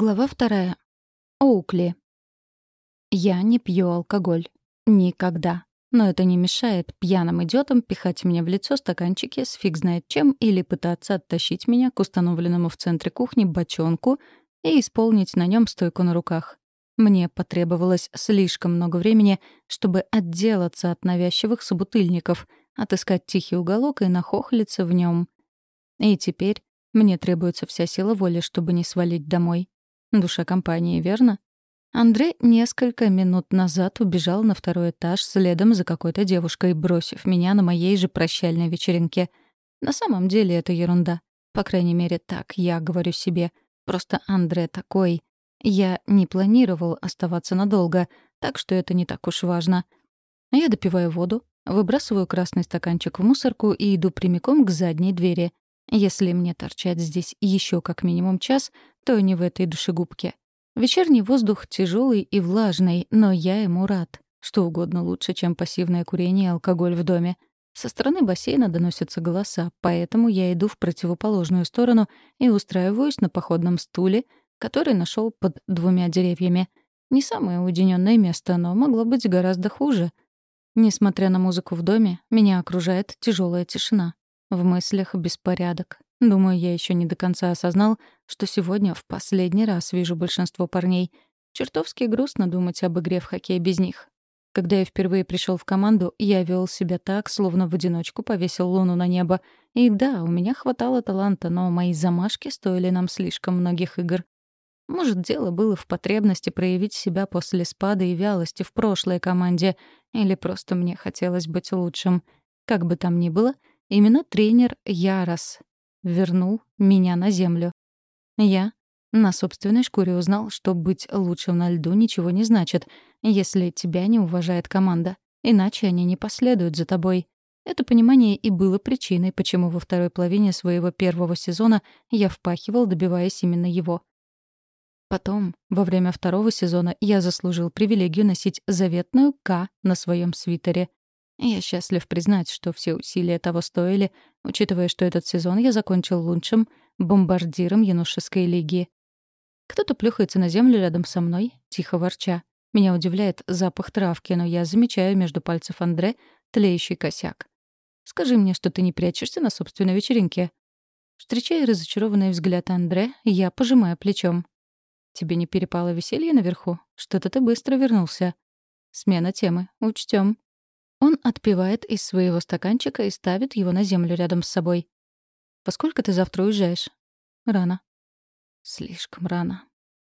Глава вторая. Оукли. Я не пью алкоголь. Никогда. Но это не мешает пьяным идиотам пихать мне в лицо стаканчики с фиг знает чем или пытаться оттащить меня к установленному в центре кухни бочонку и исполнить на нем стойку на руках. Мне потребовалось слишком много времени, чтобы отделаться от навязчивых собутыльников, отыскать тихий уголок и нахохлиться в нем. И теперь мне требуется вся сила воли, чтобы не свалить домой. Душа компании, верно? Андрей несколько минут назад убежал на второй этаж следом за какой-то девушкой, бросив меня на моей же прощальной вечеринке. На самом деле это ерунда. По крайней мере, так я говорю себе. Просто Андре такой. Я не планировал оставаться надолго, так что это не так уж важно. Я допиваю воду, выбрасываю красный стаканчик в мусорку и иду прямиком к задней двери. Если мне торчать здесь еще как минимум час, то не в этой душегубке. Вечерний воздух тяжелый и влажный, но я ему рад. Что угодно лучше, чем пассивное курение и алкоголь в доме. Со стороны бассейна доносятся голоса, поэтому я иду в противоположную сторону и устраиваюсь на походном стуле, который нашел под двумя деревьями. Не самое уединенное место, но могло быть гораздо хуже. Несмотря на музыку в доме, меня окружает тяжелая тишина. В мыслях беспорядок. Думаю, я еще не до конца осознал, что сегодня в последний раз вижу большинство парней. Чертовски грустно думать об игре в хоккей без них. Когда я впервые пришел в команду, я вел себя так, словно в одиночку повесил луну на небо. И да, у меня хватало таланта, но мои замашки стоили нам слишком многих игр. Может, дело было в потребности проявить себя после спада и вялости в прошлой команде, или просто мне хотелось быть лучшим. Как бы там ни было — Именно тренер Ярос вернул меня на землю. Я на собственной шкуре узнал, что быть лучшим на льду ничего не значит, если тебя не уважает команда. Иначе они не последуют за тобой. Это понимание и было причиной, почему во второй половине своего первого сезона я впахивал, добиваясь именно его. Потом, во время второго сезона, я заслужил привилегию носить заветную «К» на своем свитере. Я счастлив признать, что все усилия того стоили, учитывая, что этот сезон я закончил лучшим бомбардиром юношеской лиги. Кто-то плюхается на землю рядом со мной, тихо ворча. Меня удивляет запах травки, но я замечаю между пальцев Андре тлеющий косяк. «Скажи мне, что ты не прячешься на собственной вечеринке». Встречая разочарованный взгляд Андре, я пожимаю плечом. «Тебе не перепало веселье наверху? Что-то ты быстро вернулся». «Смена темы. Учтем. Он отпивает из своего стаканчика и ставит его на землю рядом с собой. «Поскольку ты завтра уезжаешь?» «Рано». «Слишком рано».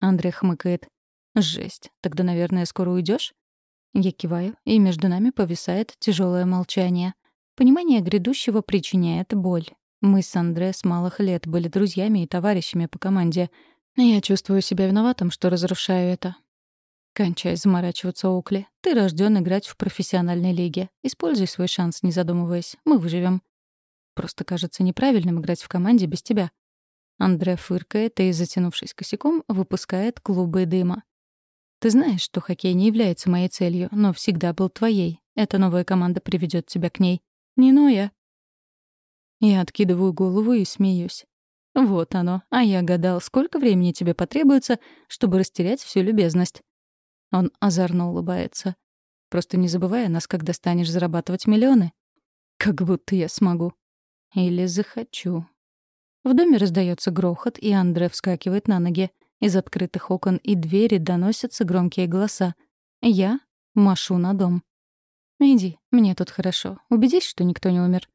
Андрей хмыкает. «Жесть. Тогда, наверное, скоро уйдешь? Я киваю, и между нами повисает тяжелое молчание. Понимание грядущего причиняет боль. Мы с Андре с малых лет были друзьями и товарищами по команде. Я чувствую себя виноватым, что разрушаю это. «Кончай заморачиваться, Окли. Ты рожден играть в профессиональной лиге. Используй свой шанс, не задумываясь. Мы выживем. Просто кажется неправильным играть в команде без тебя». Андре фыркает и, затянувшись косяком, выпускает клубы дыма. «Ты знаешь, что хоккей не является моей целью, но всегда был твоей. Эта новая команда приведет тебя к ней. Не Ноя». Я откидываю голову и смеюсь. Вот оно. А я гадал, сколько времени тебе потребуется, чтобы растерять всю любезность. Он озорно улыбается. «Просто не забывай о нас, когда станешь зарабатывать миллионы. Как будто я смогу. Или захочу». В доме раздается грохот, и Андре вскакивает на ноги. Из открытых окон и двери доносятся громкие голоса. Я машу на дом. «Иди, мне тут хорошо. Убедись, что никто не умер».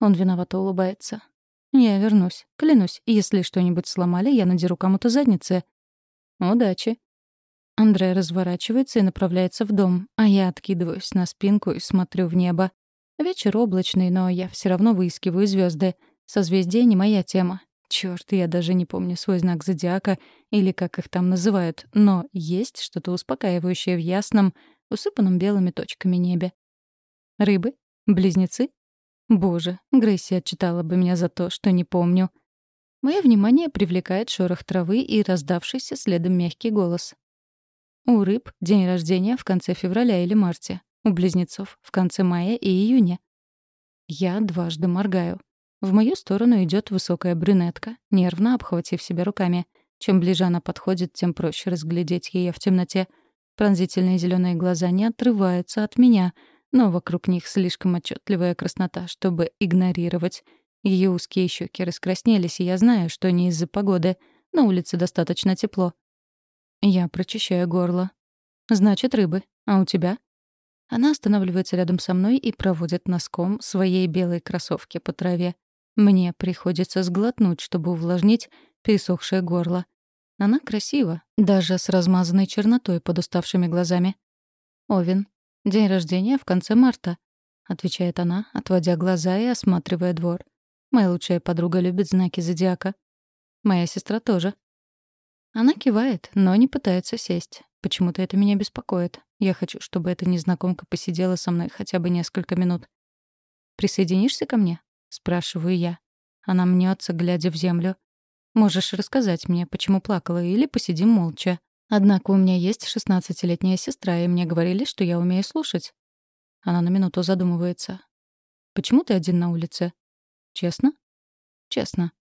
Он виновато улыбается. «Я вернусь. Клянусь, если что-нибудь сломали, я надеру кому-то задницы». «Удачи», Андрей разворачивается и направляется в дом, а я откидываюсь на спинку и смотрю в небо. Вечер облачный, но я все равно выискиваю звезды. Созвездие не моя тема. Черт, я даже не помню свой знак зодиака или как их там называют, но есть что-то успокаивающее в ясном, усыпанном белыми точками небе. Рыбы? Близнецы? Боже, Грейси отчитала бы меня за то, что не помню. Мое внимание привлекает шорох травы и раздавшийся следом мягкий голос. У рыб день рождения в конце февраля или марте. У близнецов — в конце мая и июня. Я дважды моргаю. В мою сторону идет высокая брюнетка, нервно обхватив себя руками. Чем ближе она подходит, тем проще разглядеть ее в темноте. Пронзительные зеленые глаза не отрываются от меня, но вокруг них слишком отчетливая краснота, чтобы игнорировать. Ее узкие щеки раскраснелись, и я знаю, что не из-за погоды. На улице достаточно тепло. Я прочищаю горло. «Значит, рыбы. А у тебя?» Она останавливается рядом со мной и проводит носком своей белой кроссовки по траве. Мне приходится сглотнуть, чтобы увлажнить пересохшее горло. Она красива, даже с размазанной чернотой под уставшими глазами. «Овен. День рождения в конце марта», — отвечает она, отводя глаза и осматривая двор. «Моя лучшая подруга любит знаки зодиака. Моя сестра тоже». Она кивает, но не пытается сесть. Почему-то это меня беспокоит. Я хочу, чтобы эта незнакомка посидела со мной хотя бы несколько минут. «Присоединишься ко мне?» — спрашиваю я. Она мнется, глядя в землю. Можешь рассказать мне, почему плакала, или посидим молча. Однако у меня есть шестнадцатилетняя сестра, и мне говорили, что я умею слушать. Она на минуту задумывается. Почему ты один на улице? Честно? Честно.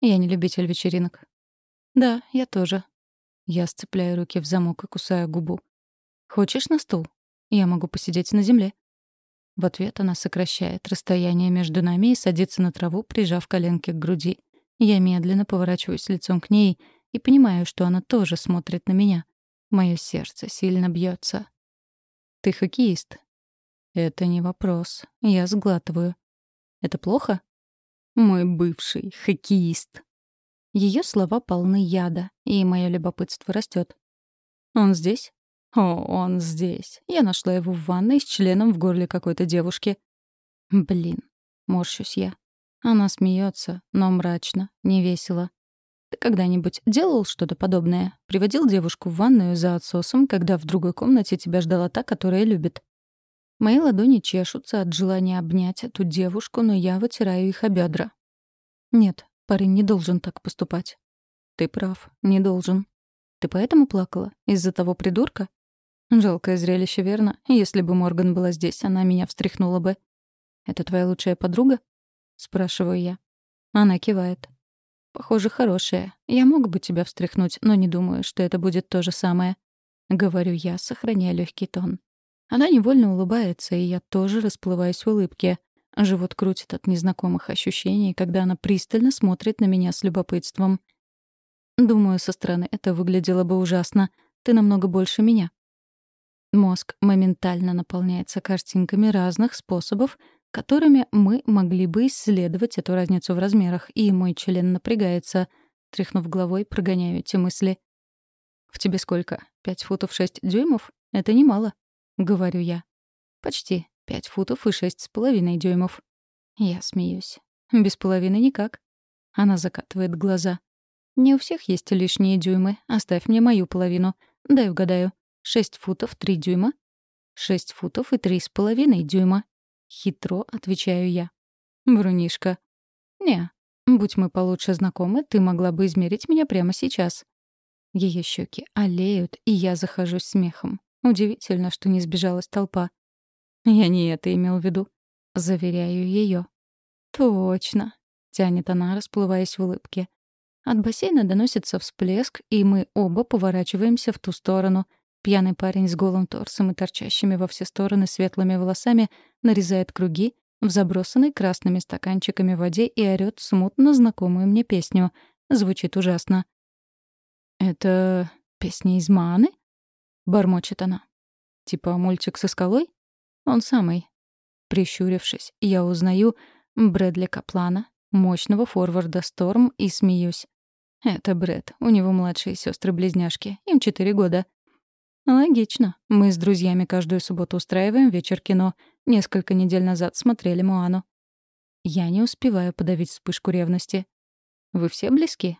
Я не любитель вечеринок. Да, я тоже. Я сцепляю руки в замок и кусаю губу. Хочешь на стул? Я могу посидеть на земле. В ответ она сокращает расстояние между нами и садится на траву, прижав коленки к груди. Я медленно поворачиваюсь лицом к ней и понимаю, что она тоже смотрит на меня. Мое сердце сильно бьется. «Ты хоккеист?» «Это не вопрос. Я сглатываю. Это плохо?» «Мой бывший хоккеист». Ее слова полны яда, и мое любопытство растет. «Он здесь?» «О, он здесь. Я нашла его в ванной с членом в горле какой-то девушки». «Блин», — морщусь я. Она смеется, но мрачно, невесело. Ты когда-нибудь делал что-то подобное? Приводил девушку в ванную за отсосом, когда в другой комнате тебя ждала та, которая любит? Мои ладони чешутся от желания обнять эту девушку, но я вытираю их о бедра. Нет, парень не должен так поступать. Ты прав, не должен. Ты поэтому плакала? Из-за того придурка? Жалкое зрелище, верно? Если бы Морган была здесь, она меня встряхнула бы. Это твоя лучшая подруга? — спрашиваю я. Она кивает. «Похоже, хорошая. Я мог бы тебя встряхнуть, но не думаю, что это будет то же самое». Говорю я, сохраняя легкий тон. Она невольно улыбается, и я тоже расплываюсь в улыбке. Живот крутит от незнакомых ощущений, когда она пристально смотрит на меня с любопытством. Думаю, со стороны это выглядело бы ужасно. Ты намного больше меня. Мозг моментально наполняется картинками разных способов, которыми мы могли бы исследовать эту разницу в размерах, и мой член напрягается. Тряхнув головой, прогоняю эти мысли. «В тебе сколько? Пять футов шесть дюймов? Это немало», — говорю я. «Почти. Пять футов и шесть с половиной дюймов». Я смеюсь. «Без половины никак». Она закатывает глаза. «Не у всех есть лишние дюймы. Оставь мне мою половину. Дай угадаю. Шесть футов три дюйма?» «Шесть футов и три с половиной дюйма», Хитро отвечаю я. Врунишка. Не, будь мы получше знакомы, ты могла бы измерить меня прямо сейчас. Ее щеки олеют, и я захожусь смехом. Удивительно, что не сбежалась толпа. Я не это имел в виду. Заверяю ее. Точно, тянет она, расплываясь в улыбке. От бассейна доносится всплеск, и мы оба поворачиваемся в ту сторону, Пьяный парень с голым торсом и торчащими во все стороны светлыми волосами нарезает круги в забросанной красными стаканчиками воде и орёт смутно знакомую мне песню. Звучит ужасно. «Это песня из Маны?» — бормочет она. «Типа мультик со скалой?» «Он самый». Прищурившись, я узнаю Брэдли Каплана, мощного форварда Сторм, и смеюсь. Это Брэд, у него младшие сестры близняшки им четыре года. Логично. Мы с друзьями каждую субботу устраиваем вечер кино. Несколько недель назад смотрели «Муану». Я не успеваю подавить вспышку ревности. «Вы все близки?»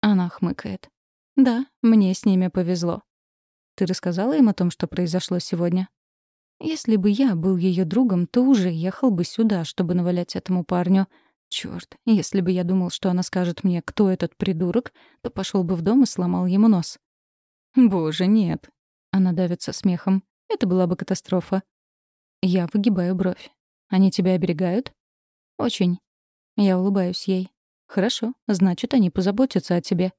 Она хмыкает. «Да, мне с ними повезло». «Ты рассказала им о том, что произошло сегодня?» «Если бы я был ее другом, то уже ехал бы сюда, чтобы навалять этому парню. Черт, если бы я думал, что она скажет мне, кто этот придурок, то пошел бы в дом и сломал ему нос». «Боже, нет. Она давится смехом. Это была бы катастрофа. Я выгибаю бровь. Они тебя оберегают? Очень. Я улыбаюсь ей. Хорошо, значит, они позаботятся о тебе.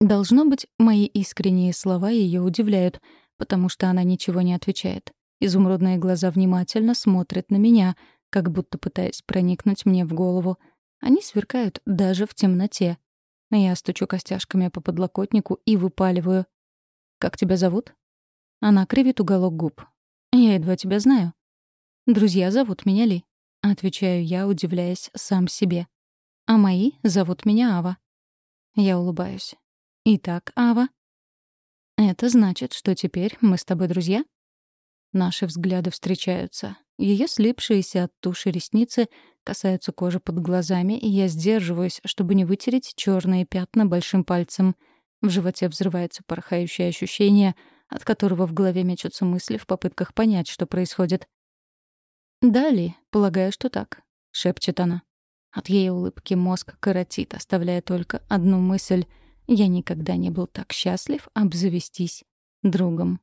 Должно быть, мои искренние слова ее удивляют, потому что она ничего не отвечает. Изумрудные глаза внимательно смотрят на меня, как будто пытаясь проникнуть мне в голову. Они сверкают даже в темноте. Я стучу костяшками по подлокотнику и выпаливаю. «Как тебя зовут?» Она кривит уголок губ. «Я едва тебя знаю». «Друзья зовут меня Ли», — отвечаю я, удивляясь сам себе. «А мои зовут меня Ава». Я улыбаюсь. «Итак, Ава?» «Это значит, что теперь мы с тобой друзья?» Наши взгляды встречаются. Ее слипшиеся от туши ресницы касаются кожи под глазами, и я сдерживаюсь, чтобы не вытереть черные пятна большим пальцем. В животе взрывается порхающее ощущение, от которого в голове мечутся мысли в попытках понять, что происходит. «Дали, полагаю, что так», — шепчет она. От ее улыбки мозг коротит, оставляя только одну мысль. Я никогда не был так счастлив обзавестись другом.